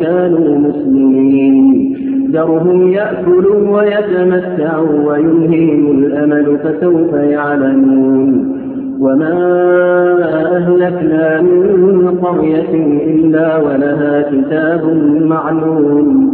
كانوا مسلمين. ذرهم يأكلوا ويتمتعوا ويلهيهم الأمل فسوف يعلمون. وما أهلكنا من قرية إلا ولها كتاب معلوم.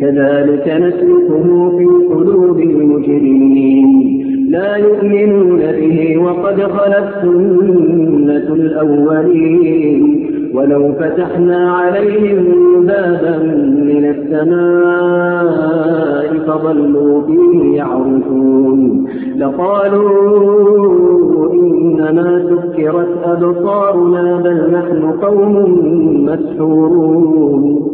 كذلك نسلكه في قلوب المجرمين. لا يؤمنون به وقد خلت سنة الأولين. ولو فتحنا عليهم بابا من السماء فظلوا فيه يعرفون لقالوا إنما سكرت أبصارنا بل نحن قوم مسحورون.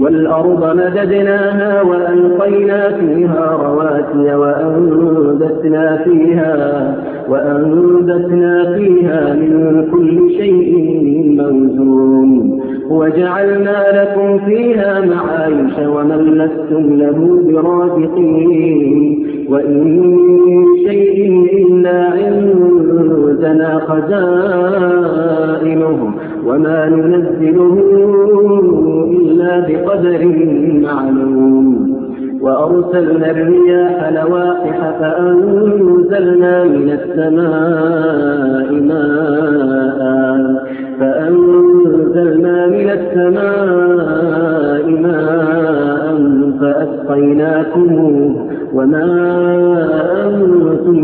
والأرض مددناها وألقينا فيها رواسي وأنبتنا فيها وأنبتنا فيها من كل شيء موزون وجعلنا لكم فيها معايش ومن لستم له برازقين وإن شيء إلا عندنا خزائنه وما ننزله إلا بقدر معلوم. وأرسلنا الرياح لواقح فأنزلنا من السماء ماء. فأنزلنا من السماء ماء فأسقيناكم وما أنتم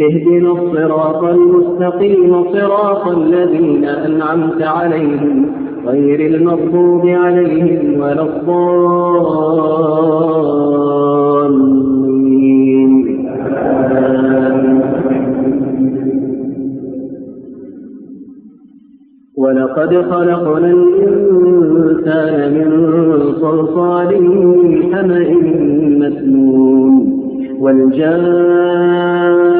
اهدنا الصراط المستقيم صراط الذين أنعمت عليهم غير المغضوب عليهم ولا الضالين. ولقد خلقنا الإنسان من صلصال من حمأ مسنون والجان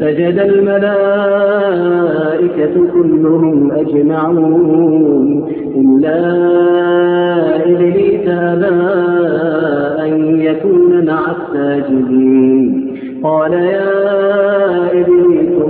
فسجد الملائكة كلهم أجمعون. إلا إبليس أبى أن يكون مع الساجدين. قال يا إبليس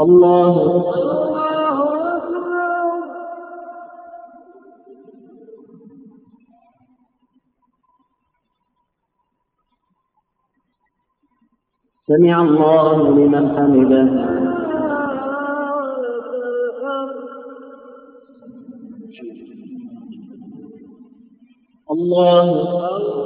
الله. أكبر سمع الله لمن حمده. الله الله.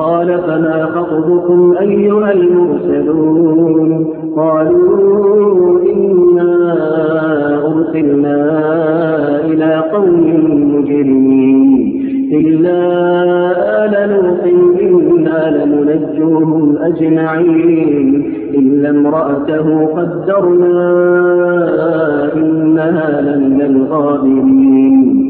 قال فما خطبكم أيها المرسلون؟ قالوا إنا أرسلنا إلى قوم مجرمين إلا آل لوط إنا لمنجوهم أجمعين إلا امرأته قدرنا إنها لمن الغابرين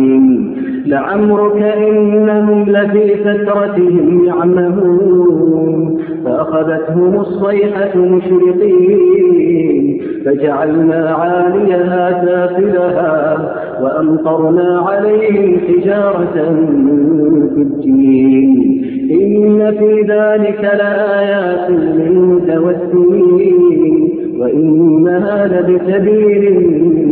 لعمرك إنهم لفي فترتهم يعمهون. فأخذتهم الصيحة مشرقين فجعلنا عاليها سافلها وأمطرنا عليهم حجارة من سجين إن في ذلك لآيات للمتوسمين وإنها لبسبيل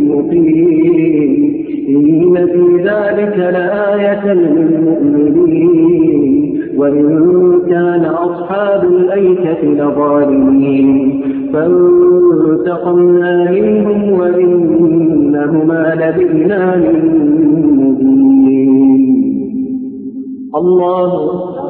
مقيم. إن في ذلك لآية للمؤمنين وإن كان أصحاب الأيكة لظالمين فانتقمنا منهم وإنهما لبإمام مبين الله الله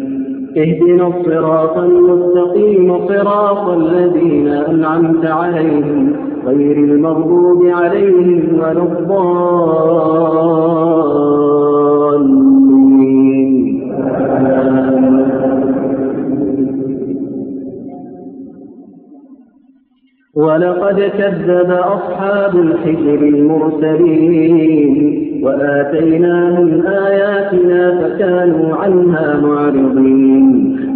اهدنا الصراط المستقيم صراط الذين أنعمت عليهم غير المغضوب عليهم ولا الضالين. ولقد كذب أصحاب الحجر المرسلين وآتيناهم آياتنا فكانوا عنها معرضين.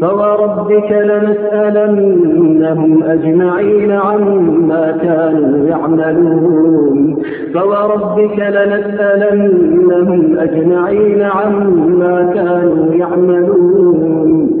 فوربك لنسألنهم أجمعين عما كانوا يعملون. فوربك لنسألنهم أجمعين عما كانوا يعملون.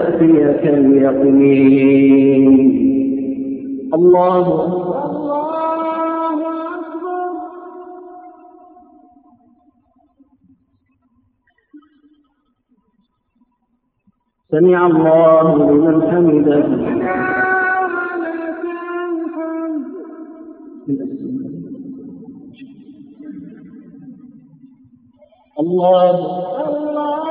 يأتيك اليقين. الله سمع الله لمن حمده. الله الله